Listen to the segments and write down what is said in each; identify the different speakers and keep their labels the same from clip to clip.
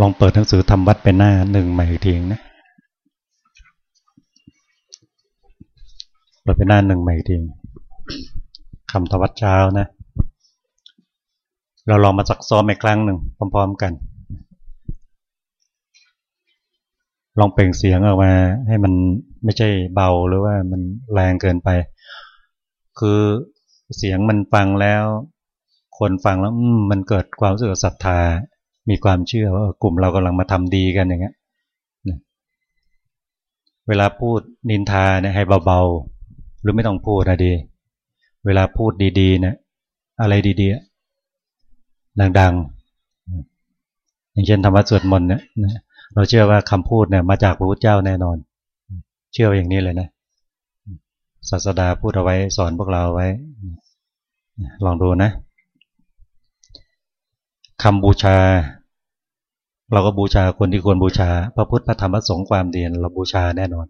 Speaker 1: ลองเปิดหนังสือทำวัดเป็นหน้าหนึ่งใหม่อีกทีนะเปิดเป็นหน้าหนึ่งใหม่อีกทีคำทวัดเช้านะ เราลองมาสักซ้อมอีกครั้งหนึ่งพร้อม ๆกัน ลองเปล่งเสียงออกมา ให้มันไม่ใช่เบาหรือว่ามันแรงเกินไป คือเสียงมันฟังแล้ว คนฟังแล้วมันเกิดความรู้สึกศรัทธา มีความเชื่อว่ากลุ่มเรากำลังมาทำดีกันอย่างเงี้ยเวลาพูดนินทาเนี่ยให้เบาๆ หรือไม่ต้องพูดนะดี เวลาพูดดีๆเนี่ยอะไรดีๆดังๆ อย่างเช่นธรรมะสวดมนต์เนี่ยเราเชื่อว่าคำพูดเนี่ยมาจากพระพุทธเจ้าแน่นอน เชื่ออย่างนี้เลยนะศาสดาพูดเอาไว้สอนพวกเราไว้ ลองดูนะ คำบูชา เราก็บูชาคนที่ควรบูชา พระพุทธพระธรรมพระสงฆ์ความดีเราบูชาแน่นอน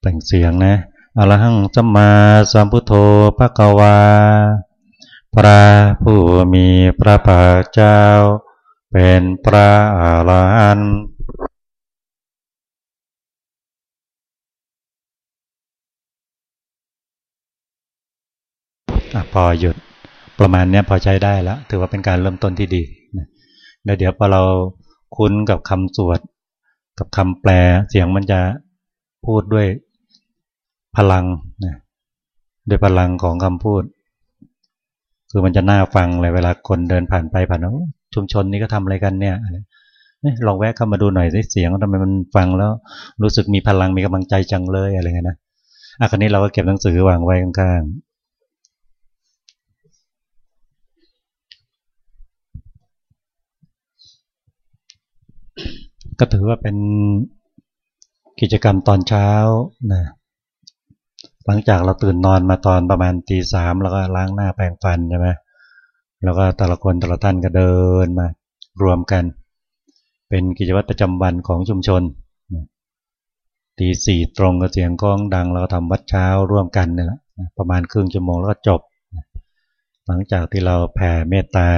Speaker 1: แต่งเสียงนะอรหังสัมมาสัมพุทโธพระกวา พระผู้มีพระภาคเจ้า เป็นพระอรหันต์พอหยุด ประมาณนี้พอใช้ได้แล้ว ถือว่าเป็นการเริ่มต้นที่ดีแล้วเดี๋ยวพอเราคุ้นกับคำสวด กับคำแปลเสียงมันจะพูดด้วยพลังนะด้วยพลังของคำพูด คือมันจะน่าฟังเลยเวลาคนเดินผ่านไปผ่านชุมชนนี้ก็ทำอะไรกันเนี่ยลองแวะเข้ามาดูหน่อยสิเสียงทำไมมันฟังแล้วรู้สึกมีพลังมีกำลังใจจังเลยอะไรเงี้ยนะอะครนี้เราก็เก็บหนังสือวางไว้ข้างๆ ก็ถือว่าเป็นกิจกรรมตอนเช้านะหลังจากเราตื่นนอนมาตอนประมาณตีสามแล้วก็ล้างหน้าแปรงฟันใช่ไหมแล้วก็แต่ละคนแต่ละท่านก็เดินมารวมกัน เป็นกิจวัตรประจำวันของชุมชนตีสี่ตรงกับเสียงกล้องดังเราก็ทำวัดเช้าร่วมกันนี่แหละประมาณครึ่งชั่วโมงแล้วก็จบ หลังจากที่เราแผ่เมตตา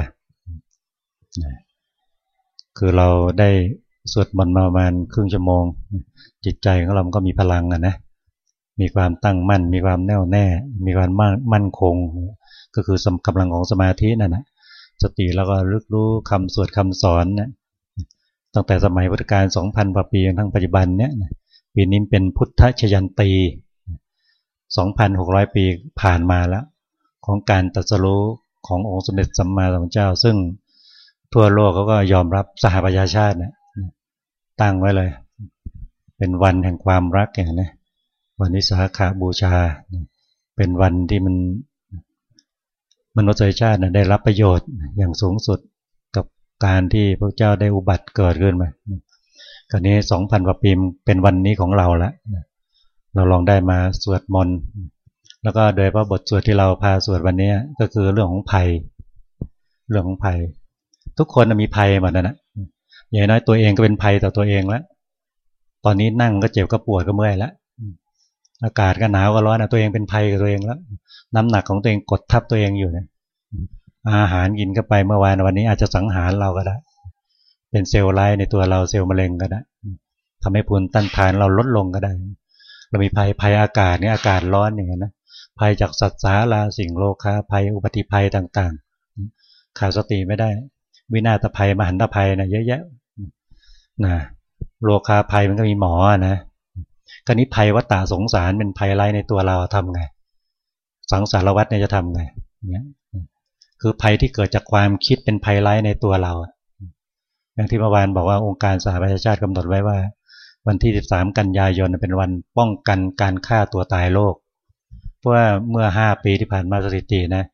Speaker 1: คือเราได้ สวดมนต์มาประมาณครึ่งชั่วโมง จิตใจของเราก็มีพลังอะนะมีความตั้งมั่น มีความแน่วแน่ มีความมั่นคง ก็คือกำลังของสมาธินั่นนะสติแล้วก็รึกรู้คำสวดคำสอนนะตั้งแต่สมัยพุทธกาล2,000กว่าปีทั้งปัจจุบันเนี่ยปีนี้เป็นพุทธชยันตี 2,600 ปีผ่านมาแล้ว ของการตัสรู้ขององค์สมเด็จสัมมาสัมพุทธเจ้า ซึ่งทั่วโลกเขาก็ยอมรับสหประชาชาติเนี่ย ตั้งไว้เลย เป็นวันแห่งความรักอย่างนี้วันนิสาขาบูชา เป็นวันที่มันมนุษยชาติได้รับประโยชน์อย่างสูงสุดกับการที่พระเจ้าได้อุบัติเกิดขึ้นมาคราวนี้สองพันกว่าปีเป็นวันนี้ของเราละเราลองได้มาสวดมนต์แล้วก็โดยพระบทสวดที่เราพาสวดวันนี้ก็คือเรื่องของภัย เรื่องของภัย ทุกคนมีภัยหมดนะ อย่างน้อยตัวเองก็เป็นภัยต่อตัวเองแล้ว ตอนนี้นั่งก็เจ็บก็ปวดก็เมื่อยแล้วอากาศก็หนาวก็ร้อนนะตัวเองเป็นภัยกับตัวเองแล้ว น้ำหนักของตัวเองกดทับตัวเองอยู่เนี่ยอาหารกินเข้าไปเมื่อวานวันนี้อาจจะสังหารเราก็ได้ เป็นเซลล์ไลในตัวเราเซลล์มะเร็งก็ได้ทำให้ภูมิต้านทานเราลดลงก็ได้ เรามีภัยภัยอากาศเนี่ยอากาศร้อนอย่างนั้นะภัยจากสัตว์สาราสิ่งโลคาภัยอุบัติภัยต่างๆ ขาดสติไม่ได้ วินาศภัยมหันตภัยนะเยอะแยะ นะโลคาภัยมันก็มีหมอนะก็นี้ภัยวัตตาสงสารเป็นภัยไรในตัวเราทำไง สังสารวัตเนี่ยจะทำไงเนี่ยคือภัยที่เกิดจากความคิดเป็นภัยไรในตัวเรา อย่างที่เมื่อวานบอกว่าองค์การสหประชาชาติกำหนดไว้ว่า วันที่ 13 กันยายนเป็นวันป้องกันการฆ่าตัวตายโลก เพราะว่าเมื่อ 5 ปีที่ผ่านมาสถิตินะ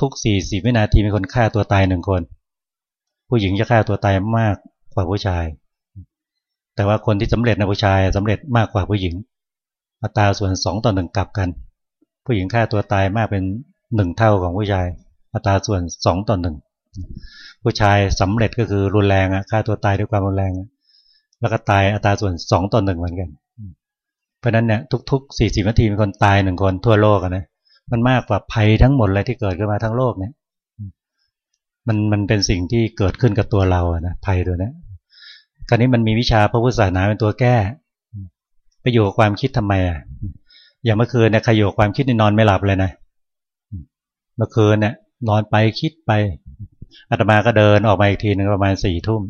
Speaker 1: ทุกๆ 40 วินาทีมีคนฆ่าตัวตายหนึ่งคน ผู้หญิงจะฆ่าตัวตายมากกว่าผู้ชาย แต่ว่าคนที่สำเร็จในผู้ชายสำเร็จมากกว่าผู้หญิงอัตราส่วนสองต่อหนึ่งกลับกัน ผู้หญิงฆ่าตัวตายมากเป็นหนึ่งเท่าของผู้ชายอัตราส่วนสองต่อหนึ่งผู้ชายสำเร็จก็คือรุนแรงอะฆ่าตัวตายด้วยความรุนแรง แล้วก็ตายอัตราส่วนสองต่อหนึ่งเหมือนกัน เพราะนั้นเนี่ยทุกๆสี่สิบนาทีมีคนตายหนึ่งคนทั่วโลกนะมันมากกว่าภัยทั้งหมดเลยที่เกิดขึ้นมาทั้งโลกเนี่ยมันมันเป็นสิ่งที่เกิดขึ้นกับตัวเราอะนะภัยตัวนี้ คราวนี้มันมีวิชาพระพุทธศาสนาเป็นตัวแก้ไปอยู่กับความคิดทำไมอะอย่างเมื่อคืนเนี่ยใครอยู่กับความคิดนี่นอนไม่หลับเลยนะเมื่อคืนเนี่ยนอนไปคิดไปอาตมาก็เดินออกมาอีกทีหนึ่งประมาณสี่ทุ่ม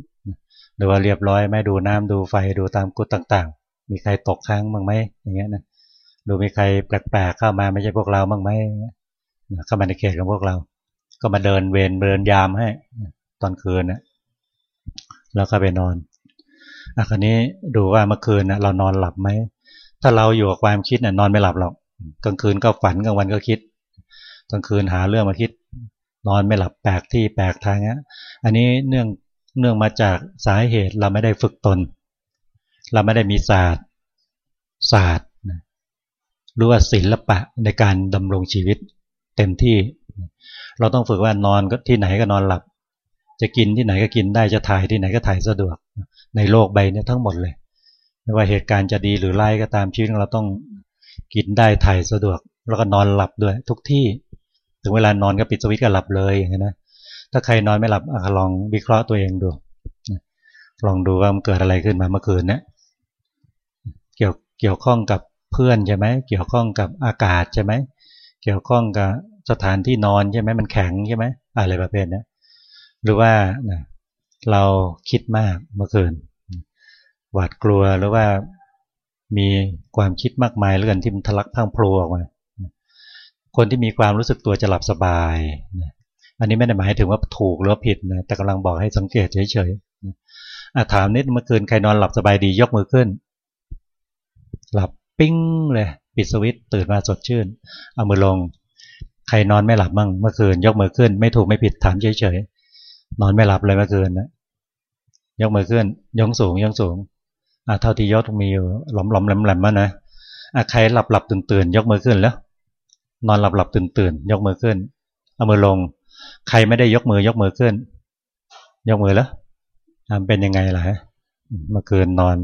Speaker 1: หรือว่าเรียบร้อยไม่ดูน้ำดูไฟดูตามกุฏต่างๆ มีใครตกค้างบ้างไหมอย่างเงี้ยนะดูมีใครแปลกๆเข้ามาไม่ใช่พวกเราบ้างไหมเข้ามาในเขตของพวกเรา ก็มาเดินเวรเดินยามให้ ตอนคืนนะแล้วก็ไปนอน อะคราวนี้ดูว่าเมื่อคืนนะเรานอนหลับไหม ถ้าเราอยู่กับความคิดนะนอนไม่หลับหรอก กลางคืนก็ฝันกลางวันก็คิด กลางคืนหาเรื่องมาคิด นอนไม่หลับแปลกที่แปลกทางเนี้ย อันนี้เนื่องเนื่องมาจากสาเหตุเราไม่ได้ฝึกตน เราไม่ได้มีศาสตร์ศาสตร์หรือว่าศิลปะในการดำรงชีวิตเต็มที่ เราต้องฝึกว่านอนก็ที่ไหนก็นอนหลับ จะกินที่ไหนก็กินได้จะถ่ายที่ไหนก็ถ่ายสะดวก ในโลกใบนี้ทั้งหมดเลย ไม่ว่าเหตุการณ์จะดีหรือร้ายก็ตามชีวิตเราต้องกินได้ถ่ายสะดวก แล้วก็นอนหลับด้วย ทุกที่ถึงเวลานอนก็ปิดสวิตช์ก็หลับเลยอย่างนี้นะถ้าใครนอนไม่หลับลองวิเคราะห์ตัวเองดูลองดูว่ามันเกิดอะไรขึ้นมาเมื่อคืนเนี่ยเกี่ยวเกี่ยวข้องกับเพื่อนใช่ไหมเกี่ยวข้องกับอากาศใช่ไหมเกี่ยวข้องกับสถานที่นอนใช่ไหมมันแข็งใช่ไหมอะไรประเภทนี้ หรือว่าเราคิดมากเมื่อคืน หวาดกลัวหรือว่ามีความคิดมากมายเรื่องที่มันทะลักพังพลูออกมาคนที่มีความรู้สึกตัวจะหลับสบายอันนี้ไม่ได้หมายถึงว่าถูกหรือผิดนะแต่กำลังบอกให้สังเกตเฉยๆถามนิดเมื่อคืนใครนอนหลับสบายดียกมือขึ้น หลับปิ้งเลยปิดสวิตตื่นมาสดชื่น เอามือลง ใครนอนไม่หลับมั่งเมื่อคืนยกมือขึ้น ไม่ถูกไม่ผิดถามเฉยๆ นอนไม่หลับเลยเมื่อคืนนะยกมือขึ้นยงสูงยงสูงอะเท่าที่ยกมีอยู่หลอมหลอมแหลมแหลมมานะอะใครหลับหลับตื่นตื่นยกมือขึ้นแล้ว นอนหลับหลับตื่นตื่นยกมือขึ้นเอามือลง ใครไม่ได้ยกมือยกมือขึ้น ยกมือแล้วเป็นยังไงล่ะฮะเมื่อคืนนอน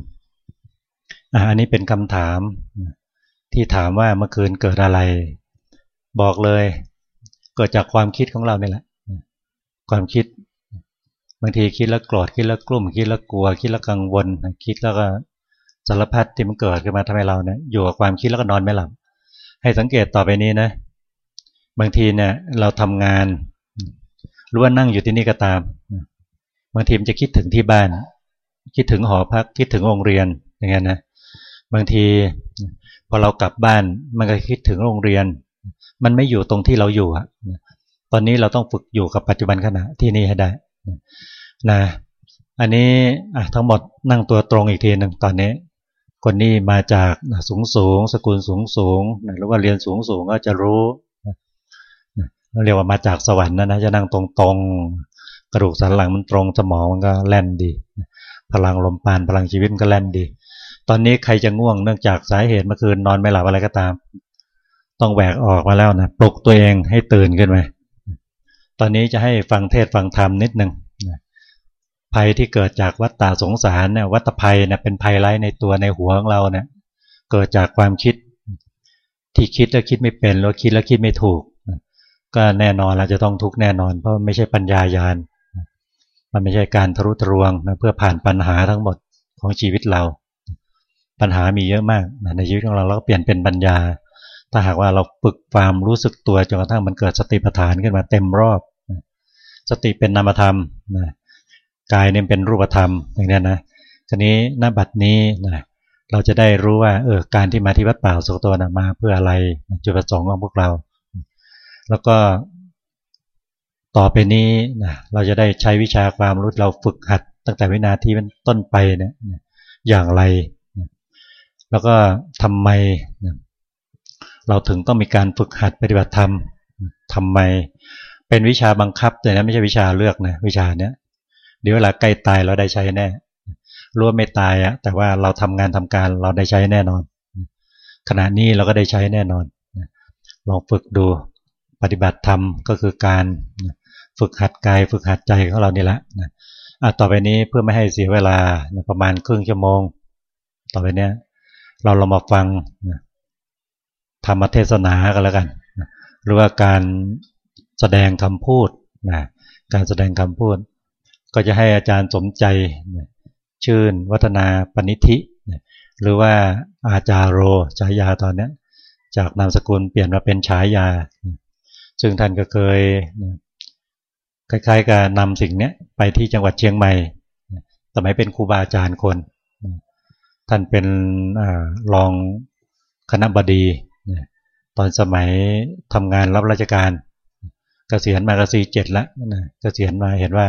Speaker 1: อันนี้เป็นคำถามที่ถามว่าเมื่อคืนเกิดอะไร บอกเลย เกิดจากความคิดของเราเนี่ยแหละ ความคิด บางทีคิดแล้วโกรธคิดแล้วกลุ้มคิดแล้วกลัว คิดแล้วกังวล คิดแล้วก็สารพัดที่มันเกิดขึ้นมาทำให้เราเนี่ยอยู่กับความคิดแล้วก็นอนไม่หลับ ให้สังเกตต่อไปนี้นะ บางทีเนี่ยเราทำงานหรือว่านั่งอยู่ที่นี่ก็ตาม บางทีมันจะคิดถึงที่บ้าน คิดถึงหอพักคิดถึงโรงเรียนอย่างเงี้ยนะบางทีพอเรากลับบ้านมันก็คิดถึงโรงเรียน มันไม่อยู่ตรงที่เราอยู่อะตอนนี้เราต้องฝึกอยู่กับปัจจุบันขณะที่นี่ให้ได้ นะอันนี้ทั้งหมดนั่งตัวตรงอีกทีหนึ่งตอนนี้ คนนี้มาจากสูงสูง สกุลสูงสูงหรือว่าเรียนสูงสูงก็จะรู้เรียกว่ามาจากสวรรค์นะนะจะนั่งตรงๆ กระดูกสันหลังมันตรงสมองมันก็แล่นดี พลังลมปานพลังชีวิตมันก็แล่นดี ตอนนี้ใครจะง่วงเนื่องจากสาเหตุเมื่อคืนนอนไม่หลับอะไรก็ตาม ต้องแหวกออกมาแล้วนะปลุกตัวเองให้ตื่นขึ้นมา ตอนนี้จะให้ฟังเทศฟังธรรมนิดหนึ่งภัยที่เกิดจากวัฏฏะสงสารเนี่ยวัฏภัยเนี่ยเป็นภัยไร้ในตัวในหัวของเราเนี่ยเกิดจากความคิด ที่คิดแล้วคิดไม่เป็นแล้วคิดแล้วคิดไม่ถูก ก็แน่นอนเราจะต้องทุกแน่นอน เพราะไม่ใช่ปัญญายาณมันไม่ใช่การทะลุทะลวงนะเพื่อผ่านปัญหาทั้งหมดของชีวิตเรา ปัญหามีเยอะมากในชีวิตของเราเราก็เปลี่ยนเป็นปัญญา ถ้าหากว่าเราฝึกความรู้สึกตัวจนกระทั่งมันเกิดสติปัฏฐานขึ้นมาเต็มรอบ สติเป็นนามธรรมนะกายเนี่ยเป็นรูปธรรมอย่างนี้นะทีนี้หน้าบัดนี้นะเราจะได้รู้ว่าเออการที่มาที่วัดป่าสุกตัวนะมาเพื่ออะไรจุดประสงค์ของพวกเรา แล้วก็ต่อไปนี้นะเราจะได้ใช้วิชาความรู้เราฝึกหัด ตั้งแต่วินาทีเป็นต้นไปเนี่ยอย่างไร แล้วก็ทำไม เราถึงต้องมีการฝึกหัดปฏิบัติธรรมทำไม เป็นวิชาบังคับแต่นั้ไม่ใช่วิชาเลือกนะวิชาเนี้ยเดี๋ยวเวลาใกล้ตายเราได้ใช้แน่รู้ว่าไม่ตายอะแต่ว่าเราทำงานทำการเราได้ใช้แน่นอน ขณะนี้เราก็ได้ใช้แน่นอนลองฝึกดูปฏิบัติธรรมก็คือการฝึกหัดกายฝึกหัดใจของเรานี่แหละนะต่อไปนี้เพื่อไม่ให้เสียเวลาประมาณครึ่งชั่วโมง ต่อไปเนี้ยเราเรามาฟัง ธรรมเทศนากันแล้วกัน หรือว่าการแสดงคำพูดนะการแสดงคำพูด ก็จะให้อาจารย์สมใจชื่นวัฒนาปณิธิ หรือว่าอาจารโรฉายาตอนนี้จากนามสกุลเปลี่ยนมาเป็นฉายา ซึ่งท่านก็เคยคล้ายๆกับนำสิ่งนี้ไปที่จังหวัดเชียงใหม่ สมัยเป็นครูบาอาจารย์คน ท่านเป็นอรองคณะบดี ตอนสมัยทำงานรับราชการกเกษียณมากสีเจ็ดล้วนะเกษียณมาเห็นว่า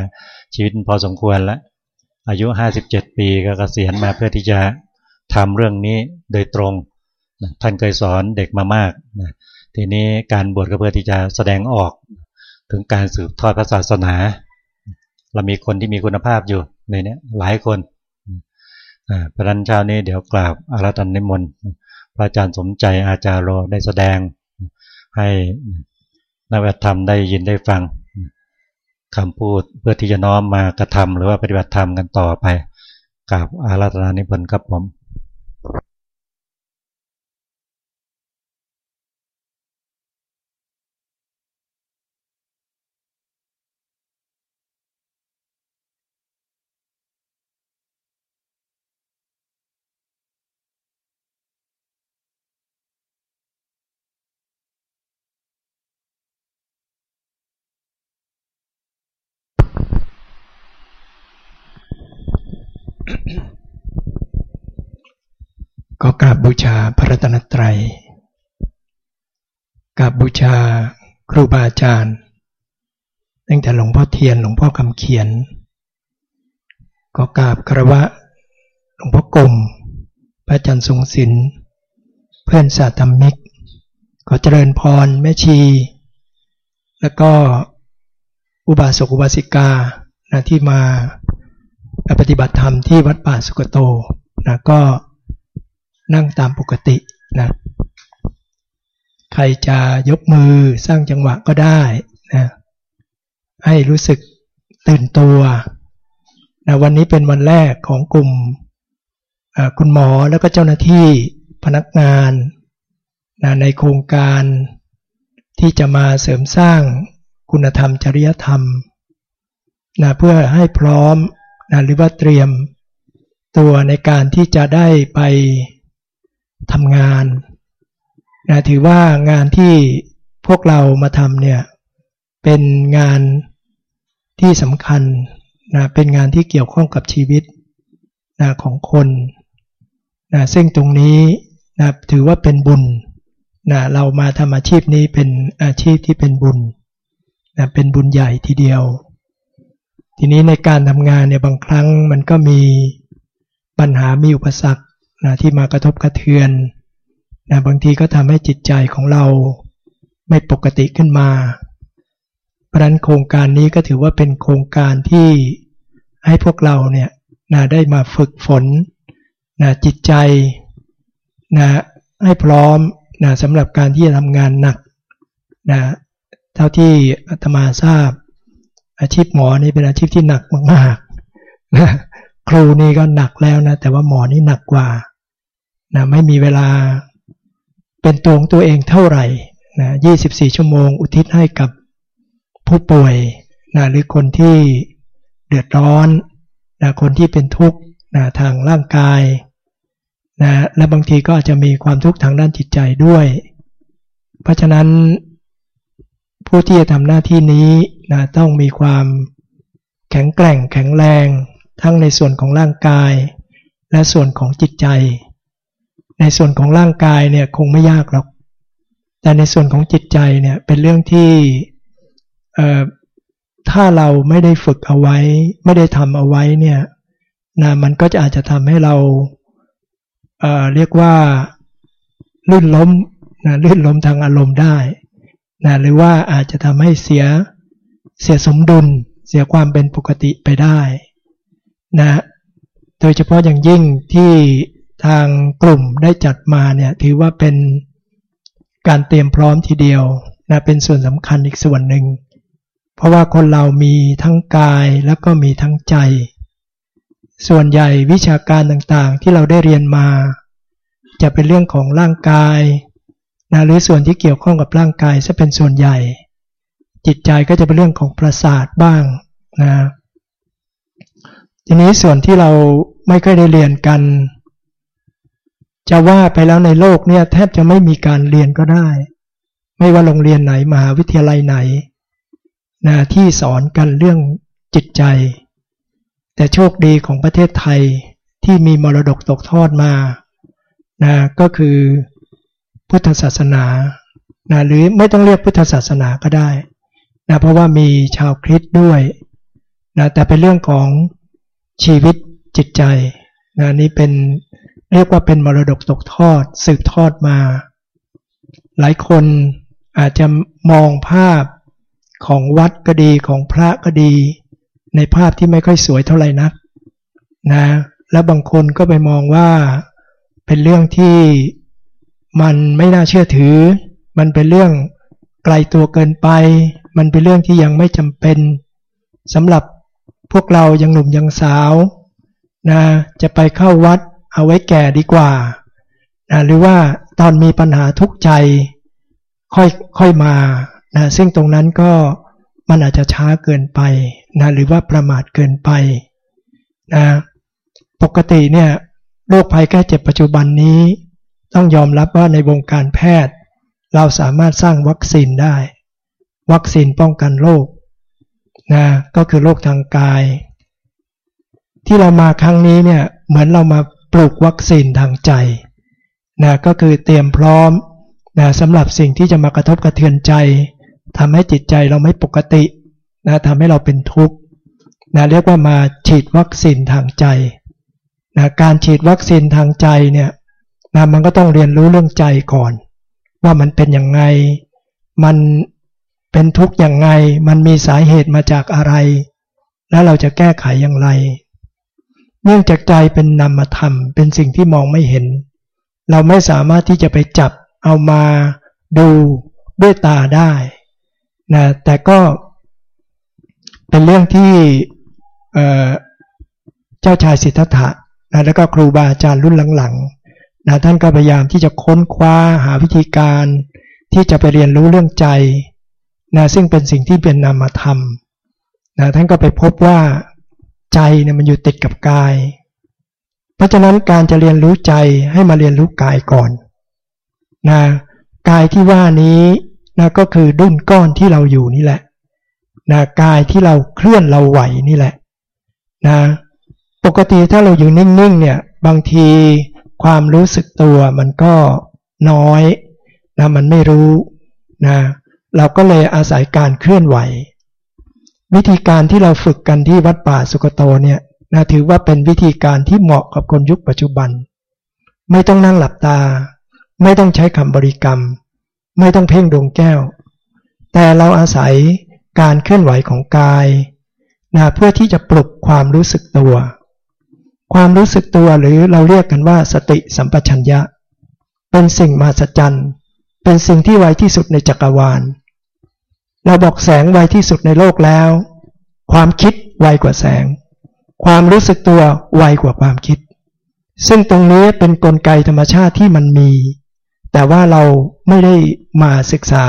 Speaker 1: ชีวิตพอสมควรล้วอายุห้าสิบเจ็ดปีก็เกษียณมาเพื่อที่จะทำเรื่องนี้โดยตรงนะท่านเคยสอนเด็กมามากนะทีนี้การบวชก็เพื่อที่จะแสดงออกถึงการสืบทอดพระศาสนา เรามีคนที่มีคุณภาพอยู่ในนี้หลายคนพระรันเช้านี้เดี๋ยวกราบอารัตันนิมนต์ พระอาจารย์สมใจอาจารย์โรได้แสดงให้นักปฏิบัติธรรมได้ยินได้ฟังคำพูดเพื่อที่จะน้อมมากระทำหรือว่าปฏิบัติธรรมกันต่อไปกับอาราธนานิพนธ์ครับผม
Speaker 2: ก็กราบบูชาพระรัตนตรัยกราบบูชาครูบาอาจารย์ ตั้งแต่หลวงพ่อเทียนหลวงพ่อคำเขียน ก็กราบคารวะหลวงพ่อกลมพระอาจารย์ทรงศิลป์เพื่อนสาธรรมิกขอเจริญพรแม่ชี แล้วก็อุบาสกอุบาสิกานะที่มา ปฏิบัติธรรมที่วัดป่าสุกโตนะก็นั่งตามปกตินะใครจะยกมือสร้างจังหวะก็ได้นะให้รู้สึกตื่นตัวนะวันนี้เป็นวันแรกของกลุ่มคุณหมอแล้วก็เจ้าหน้าที่พนักงานนะในโครงการที่จะมาเสริมสร้างคุณธรรมจริยธรรมนะเพื่อให้พร้อม นะหรือว่าเตรียมตัวในการที่จะได้ไปทำงานนะถือว่างานที่พวกเรามาทำเนี่ยเป็นงานที่สำคัญนะเป็นงานที่เกี่ยวข้องกับชีวิตนะของคนนะซึ่งตรงนี้นะถือว่าเป็นบุญนะเรามาทำอาชีพนี้เป็นอาชีพที่เป็นบุญนะเป็นบุญใหญ่ทีเดียว ทีนี้ในการทำงานเนี่ยบางครั้งมันก็มีปัญหามีอุปสรรคนะที่มากระทบกระเทือนนะบางทีก็ทำให้จิตใจของเราไม่ปกติขึ้นมา เพราะนั้นโครงการนี้ก็ถือว่าเป็นโครงการที่ให้พวกเราเนี่ยนะได้มาฝึกฝนนะจิตใจนะให้พร้อมนะสำหรับการที่จะทำงานหนักนะเท่าที่อาตมาทราบ อาชีพหมอนี่เป็นอาชีพที่หนักมากๆนะครูนี่ก็หนักแล้วนะ แต่ว่าหมอนี่หนักกว่านะไม่มีเวลาเป็นตัวของตัวเองเท่าไหร่นะ24 ชั่วโมง อุทิศให้กับผู้ป่วยนะหรือคนที่เดือดร้อนนะคนที่เป็นทุกข์นะทางร่างกายนะและบางทีก็อาจจะมีความทุกข์ทางด้านจิตใจด้วย เพราะฉะนั้นผู้ที่จะทำหน้าที่นี้ นะต้องมีความแข็งแกร่งแข็งแรง ทั้งในส่วนของร่างกาย และส่วนของจิตใจ ในส่วนของร่างกายเนี่ยคงไม่ยากหรอก แต่ในส่วนของจิตใจเนี่ยเป็นเรื่องที่ถ้าเราไม่ได้ฝึกเอาไว้ ไม่ได้ทำเอาไว้เนี่ยนะมันก็จะอาจจะทำให้เราเเรียกว่าลื่นล้มนะลื่นล้มทางอารมณ์ได้นะหรือว่าอาจจะทำให้เสีย เสียสมดุลเสียความเป็นปกติไปได้นะโดยเฉพาะอย่างยิ่งที่ทางกลุ่มได้จัดมาเนี่ยถือว่าเป็นการเตรียมพร้อมทีเดียวนะเป็นส่วนสำคัญอีกส่วนหนึ่ง เพราะว่าคนเรามีทั้งกายแล้วก็มีทั้งใจ ส่วนใหญ่วิชาการต่างๆที่เราได้เรียนมา จะเป็นเรื่องของร่างกายนะหรือส่วนที่เกี่ยวข้องกับร่างกายจะเป็นส่วนใหญ่ จิตใจก็จะเป็นเรื่องของประสาทบ้างนะทีนี้ส่วนที่เราไม่เคยได้เรียนกัน จะว่าไปแล้วในโลกเนี่ยแทบจะไม่มีการเรียนก็ได้ ไม่ว่าโรงเรียนไหนมหาวิทยาลัยไหนนะที่สอนกันเรื่องจิตใจ แต่โชคดีของประเทศไทยที่มีมรดกตกทอดมานะก็คือพุทธศาสนานะหรือไม่ต้องเรียกพุทธศาสนาก็ได้ นะเพราะว่ามีชาวคริสต์ด้วยนะแต่เป็นเรื่องของชีวิตจิตใจนะนี่เป็นเรียกว่าเป็นมรดกตกทอดสืบทอดมา หลายคนอาจจะมองภาพของวัดก็ดีของพระก็ดี ในภาพที่ไม่ค่อยสวยเท่าไหร่นักนะแล้วบางคนก็ไปมองว่าเป็นเรื่องที่มันไม่น่าเชื่อถือ มันเป็นเรื่องไกลตัวเกินไป มันเป็นเรื่องที่ยังไม่จำเป็นสำหรับพวกเรายังหนุ่มยังสาวนะจะไปเข้าวัดเอาไว้แก่ดีกว่านะหรือว่าตอนมีปัญหาทุกข์ใจค่อยค่อยมานะซึ่งตรงนั้นก็มันอาจจะช้าเกินไปนะหรือว่าประมาทเกินไปนะปกติเนี่ยโรคภัยแก้เจ็บปัจจุบันนี้ ต้องยอมรับว่าในวงการแพทย์ เราสามารถสร้างวัคซีนได้ วัคซีนป้องกันโรคนะก็คือโรคทางกาย ที่เรามาครั้งนี้เนี่ยเหมือนเรามาปลูกวัคซีนทางใจนะก็คือเตรียมพร้อมนะสำหรับสิ่งที่จะมากระทบกระเทือนใจทำให้จิตใจเราไม่ปกตินะทำให้เราเป็นทุกข์นะเรียกว่ามาฉีดวัคซีนทางใจนะการฉีดวัคซีนทางใจเนี่ยนะมันก็ต้องเรียนรู้เรื่องใจก่อน ว่ามันเป็นยังไง มัน เป็นทุกข์อย่างไง มันมีสาเหตุมาจากอะไร แล้วเราจะแก้ไขอย่างไร เนื่องจากใจเป็นนามธรรม เป็นสิ่งที่มองไม่เห็น เราไม่สามารถที่จะไปจับเอามาดูด้วยตาได้นะแต่ก็เป็นเรื่องที่เจ้าชายสิทธัตถะนะแล้วก็ครูบาอาจารย์รุ่นหลังๆนะท่านก็พยายามที่จะค้นคว้าหาวิธีการที่จะไปเรียนรู้เรื่องใจ นะซึ่งเป็นสิ่งที่เป็นนามธรรมนะท่านก็ไปพบว่าใจเนี่ยมันอยู่ติดกับกาย เพราะฉะนั้นการจะเรียนรู้ใจให้มาเรียนรู้กายก่อนนะกายที่ว่านี้นะก็คือดุ้นก้อนที่เราอยู่นี่แหละนะกายที่เราเคลื่อนเราไหวนี่แหละนะปกติถ้าเราอยู่นิ่งๆเนี่ยบางทีความรู้สึกตัวมันก็น้อยนะมันไม่รู้นะ เราก็เลยอาศัยการเคลื่อนไหว วิธีการที่เราฝึกกันที่วัดป่าสุกโตเนี่ยนะถือว่าเป็นวิธีการที่เหมาะกับคนยุคปัจจุบัน ไม่ต้องนั่งหลับตา ไม่ต้องใช้คำบริกรรม ไม่ต้องเพ่งดวงแก้ว แต่เราอาศัยการเคลื่อนไหวของกายนะเพื่อที่จะปลุกความรู้สึกตัว ความรู้สึกตัวหรือเราเรียกกันว่าสติสัมปชัญญะ เป็นสิ่งมหัศจรรย์ เป็นสิ่งที่ไวที่สุดในจักรวาล เราบอกแสงไวที่สุดในโลกแล้ว ความคิดไวกว่าแสง ความรู้สึกตัวไวกว่าความคิด ซึ่งตรงนี้เป็นนกลไกธรรมชาติที่มันมี แต่ว่าเราไม่ได้มาศึกษา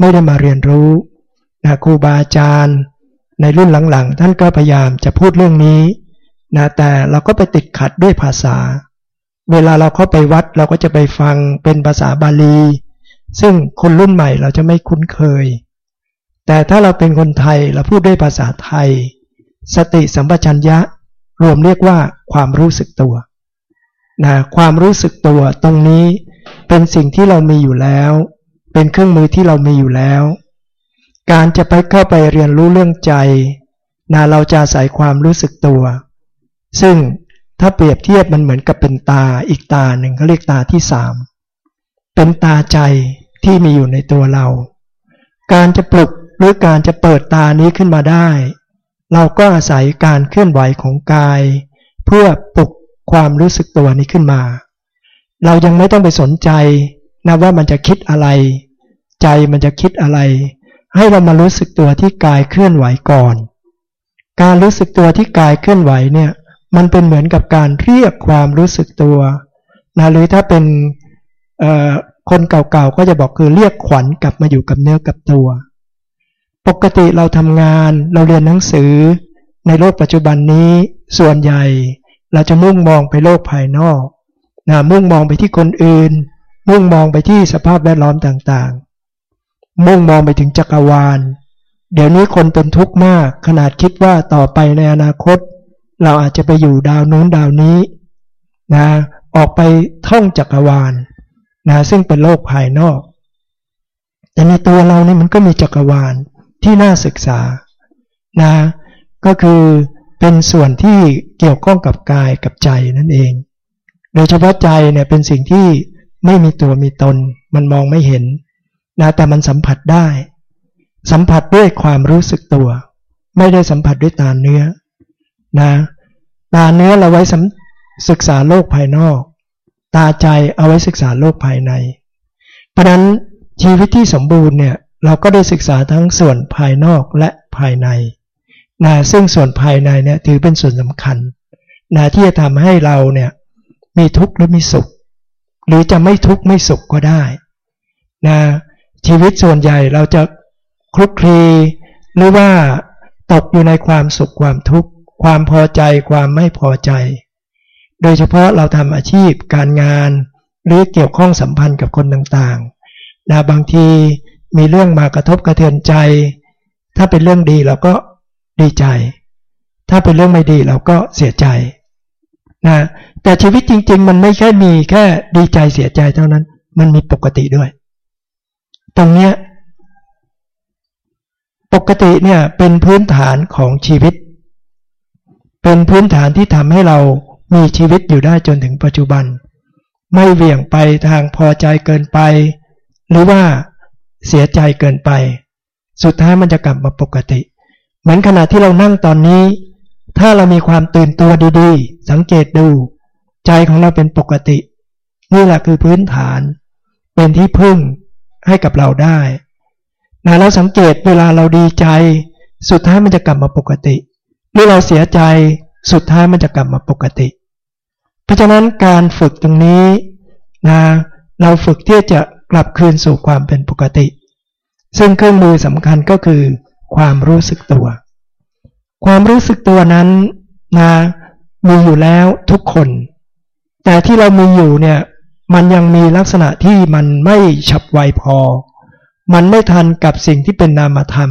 Speaker 2: ไม่ได้มาเรียนรู้นะครูบาอาจารย์ ในรุ่นหลังๆ ท่านก็พยายามจะพูดเรื่องนี้นะแต่เราก็ไปติดขัดด้วยภาษา เวลาเราเข้าไปวัดเราก็จะไปฟังเป็นภาษาบาลี ซึ่งคนรุ่นใหม่เราจะไม่คุ้นเคย แต่ถ้าเราเป็นคนไทยเราพูดด้วยภาษาไทย สติสัมปชัญญะรวมเรียกว่าความรู้สึกตัวนะความรู้สึกตัวตรงนี้เป็นสิ่งที่เรามีอยู่แล้ว เป็นเครื่องมือที่เรามีอยู่แล้ว การจะไปเข้าไปเรียนรู้เรื่องใจนะเราจะอาศัยความรู้สึกตัว ซึ่งถ้าเปรียบเทียบมันเหมือนกับเป็นตาอีกตาหนึ่งเขาเรียกตาที่สามเป็นตาใจที่มีอยู่ในตัวเรา การจะปลุก หรือการจะเปิดตานี้ขึ้นมาได้ เราก็อาศัยการเคลื่อนไหวของกาย เพื่อปลุกความรู้สึกตัวนี้ขึ้นมา เรายังไม่ต้องไปสนใจนะว่ามันจะคิดอะไร ใจมันจะคิดอะไร ให้เรามารู้สึกตัวที่กายเคลื่อนไหวก่อน การรู้สึกตัวที่กายเคลื่อนไหวเนี่ยมันเป็นเหมือนกับการเรียกความรู้สึกตัวนะหรือถ้าเป็นคนเก่าๆก็จะบอกคือเรียกขวัญกลับมาอยู่กับเนื้อกับตัว ปกติเราทำงานเราเรียนหนังสือ ในโลกปัจจุบันนี้ส่วนใหญ่ เราจะมุ่งมองไปโลกภายนอกนะมุ่งมองไปที่คนอื่น มุ่งมองไปที่สภาพแวดล้อมต่างๆ มุ่งมองไปถึงจักรวาล เดี๋ยวนี้คนเป็นทุกข์มาก ขนาดคิดว่าต่อไปในอนาคต เราอาจจะไปอยู่ดาวนู้นดาวนี้นะออกไปท่องจักรวาลนะซึ่งเป็นโลกภายนอก แต่ในตัวเราเนี่ยมันก็มีจักรวาล ที่น่าศึกษานะก็คือเป็นส่วนที่เกี่ยวข้องกับกายกับใจนั่นเอง โดยเฉพาะใจเนี่ยเป็นสิ่งที่ไม่มีตัวมีตน มันมองไม่เห็นนะแต่มันสัมผัสได้ สัมผัสด้วยความรู้สึกตัว ไม่ได้สัมผัสด้วยตาเนื้อนะตาเนื้อเราไว้ศึกษาโลกภายนอก ตาใจเอาไว้ศึกษาโลกภายใน เพราะนั้นชีวิตที่สมบูรณ์เนี่ย เราก็ได้ศึกษาทั้งส่วนภายนอกและภายในนะซึ่งส่วนภายในเนี่ยถือเป็นส่วนสำคัญนะที่จะทำให้เราเนี่ยมีทุกข์หรือมีสุข หรือจะไม่ทุกข์ไม่สุขก็ได้นะชีวิตส่วนใหญ่เราจะคลุกคลีหรือว่าตกอยู่ในความสุขความทุกข์ความพอใจความไม่พอใจ โดยเฉพาะเราทำอาชีพการงาน หรือเกี่ยวข้องสัมพันธ์กับคนต่างๆนะบางที มีเรื่องมากระทบกระเทือนใจ ถ้าเป็นเรื่องดีเราก็ดีใจ ถ้าเป็นเรื่องไม่ดีเราก็เสียใจนะแต่ชีวิตจริง ๆ มันไม่แค่มีแค่ดีใจเสียใจเท่านั้น มันมีปกติด้วย ตรงเนี้ยปกติเนี่ยเป็นพื้นฐานของชีวิต เป็นพื้นฐานที่ทำให้เรามีชีวิตอยู่ได้จนถึงปัจจุบัน ไม่เหวี่ยงไปทางพอใจเกินไป หรือว่า เสียใจเกินไป สุดท้ายมันจะกลับมาปกติ เหมือนขณะที่เรานั่งตอนนี้ ถ้าเรามีความตื่นตัวดีๆ สังเกตดู ใจของเราเป็นปกติ นี่แหละคือพื้นฐาน เป็นที่พึ่งให้กับเราได้นะเราสังเกตเวลาเราดีใจ สุดท้ายมันจะกลับมาปกติเมื่อเราเสียใจสุดท้ายมันจะกลับมาปกติ เพราะฉะนั้นการฝึกตรงนี้นะเราฝึกที่จะ กลับคืนสู่ความเป็นปกติ ซึ่งเครื่องมือสำคัญก็คือ ความรู้สึกตัว ความรู้สึกตัวนั้นนะมีอยู่แล้วทุกคน แต่ที่เรามีอยู่เนี่ยมันยังมีลักษณะที่มันไม่ฉับไวพอ มันไม่ทันกับสิ่งที่เป็นนามธรรม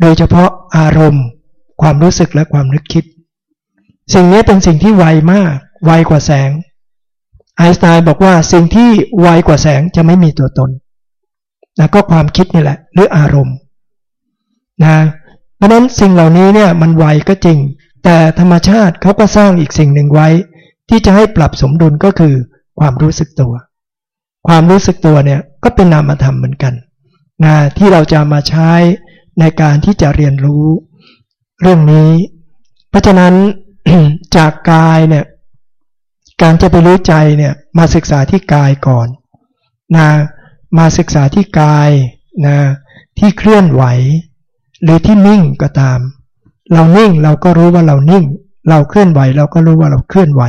Speaker 2: โดยเฉพาะอารมณ์ ความรู้สึกและความนึกคิด สิ่งนี้เป็นสิ่งที่ไวมาก ไวกว่าแสง ไอน์สไตน์บอกว่าสิ่งที่ไวกว่าแสงจะไม่มีตัวตนนะก็ความคิดนี่แหละ หรืออารมณ์นะเพราะนั้นสิ่งเหล่านี้เนี่ยมันไวก็จริง แต่ธรรมชาติเขาก็สร้างอีกสิ่งหนึ่งไว้ ที่จะให้ปรับสมดุลก็คือความรู้สึกตัว ความรู้สึกตัวเนี่ยก็เป็นนามธรรมเหมือนกันนะที่เราจะมาใช้ในการที่จะเรียนรู้เรื่องนี้ เพราะฉะนั้นจากกายเนี่ย การจะไปรู้ใจเนี่ยมาศึกษาที่กายก่อนนะมาศึกษาที่กายนะที่เคลื่อนไหว หรือที่นิ่งก็ตาม เรานิ่งเราก็รู้ว่าเรานิ่ง เราเคลื่อนไหวเราก็รู้ว่าเราเคลื่อนไหว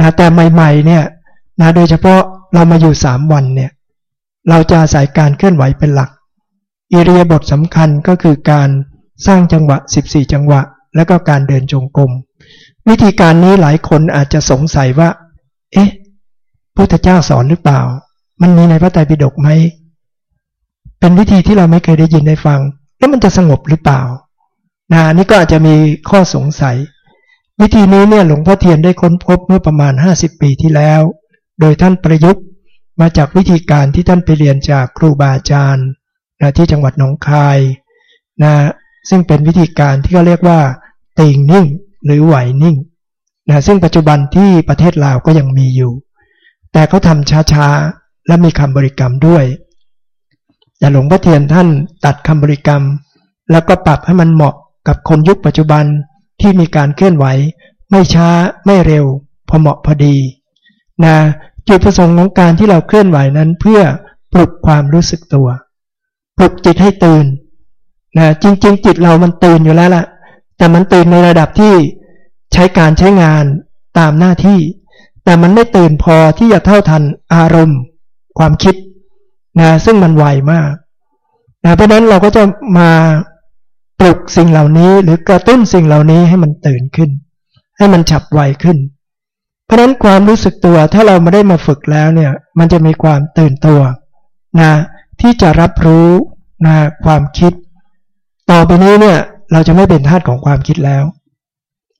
Speaker 2: นะแต่ใหม่ๆเนี่ยนะโดยเฉพาะเรามาอยู่สามวันเนี่ยเราจะอาศัยการเคลื่อนไหวเป็นหลักอิริยาบถสำคัญก็คือการสร้างจังหวะ 14 จังหวะ แล้วก็การเดินจงกรม วิธีการนี้หลายคนอาจจะสงสัยว่า เอ๊ะพุทธเจ้าสอนหรือเปล่า มันมีในพระไตรปิฎกไหม เป็นวิธีที่เราไม่เคยได้ยินได้ฟัง แล้วมันจะสงบหรือเปล่านะนี่ก็อาจจะมีข้อสงสัย วิธีนี้เนี่ยหลวงพ่อเทียนได้ค้นพบเมื่อประมาณ 50 ปีที่แล้ว โดยท่านประยุกต์มาจากวิธีการที่ท่านไปเรียนจากครูบาอาจารย์นะที่จังหวัดหนองคายนะซึ่งเป็นวิธีการที่เขาเรียกว่าติงนิ่ง หรือไหวนิ่งนะซึ่งปัจจุบันที่ประเทศลาวก็ยังมีอยู่ แต่เขาทำช้าๆ และมีคำบริกรรมด้วยแต่หลวงพ่อเทียนท่านตัดคำบริกรรม แล้วก็ปรับให้มันเหมาะกับคนยุคปัจจุบันที่มีการเคลื่อนไหว ไม่ช้าไม่เร็ว พอเหมาะพอดีนะจุดประสงค์ของการที่เราเคลื่อนไหวนั้นเพื่อปลุกความรู้สึกตัว ปลุกจิตให้ตื่นนะจริง ๆ จิตเรามันตื่นอยู่แล้วล่ะ แต่มันตื่นในระดับที่ใช้การใช้งานตามหน้าที่ แต่มันไม่ตื่นพอที่จะเท่าทันอารมณ์ ความคิดนะซึ่งมันไวมากนะเพราะนั้นเราก็จะมาปลุกสิ่งเหล่านี้ หรือกระตุ้นสิ่งเหล่านี้ให้มันตื่นขึ้น ให้มันฉับไวขึ้น เพราะนั้นความรู้สึกตัวถ้าเราไม่ได้มาฝึกแล้วเนี่ย มันจะมีความตื่นตัวนะที่จะรับรู้นะความคิด ต่อไปนี้เนี่ย เราจะไม่เป็นทาสของความคิดแล้ว